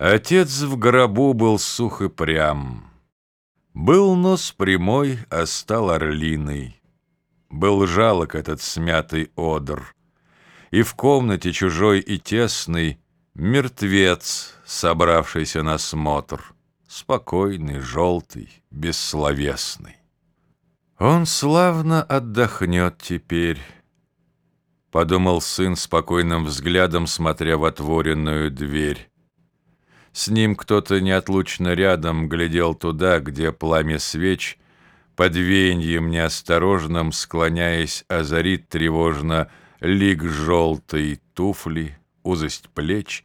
Отец в гробу был сух и прям. Был нос прямой, а стал орлиный. Был жалок этот смятый одр. И в комнате чужой и тесной Мертвец, собравшийся на смотр, Спокойный, желтый, бессловесный. Он славно отдохнет теперь, Подумал сын спокойным взглядом, Смотря в отворенную дверь. С ним кто-то неотлучно рядом глядел туда, где пламя свеч под веяньем неосторожным, склоняясь, озарит тревожно лик желтой туфли, узость плеч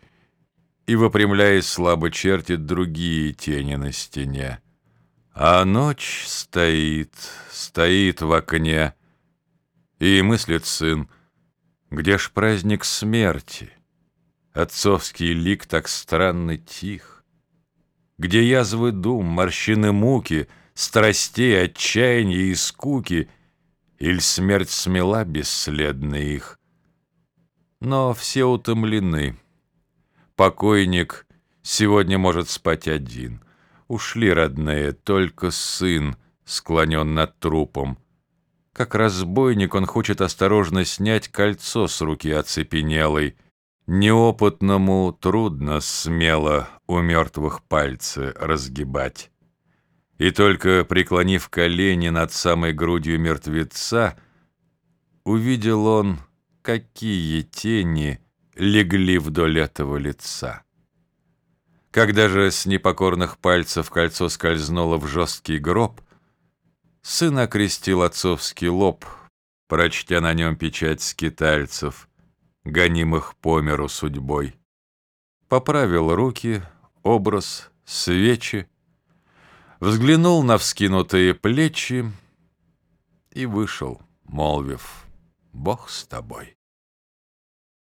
и, выпрямляясь, слабо чертит другие тени на стене. А ночь стоит, стоит в окне, и мыслит сын, где ж праздник смерти? Отцовский лик так странно тих. Где язвы дум, морщины муки, Страстей, отчаяния и скуки, Иль смерть смела бесследно их. Но все утомлены. Покойник сегодня может спать один. Ушли родные, только сын склонен над трупом. Как разбойник он хочет осторожно снять кольцо с руки оцепенелой — Неопытному трудно смело у мертвых пальцы разгибать. И только преклонив колени над самой грудью мертвеца, увидел он, какие тени легли вдоль этого лица. Когда же с непокорных пальцев кольцо скользнуло в жесткий гроб, сын окрестил отцовский лоб, прочтя на нем печать скитальцев — гонимых по миру судьбой. Поправил руки, образ, свечи, взглянул на вскинутые плечи и вышел, молвив «Бог с тобой».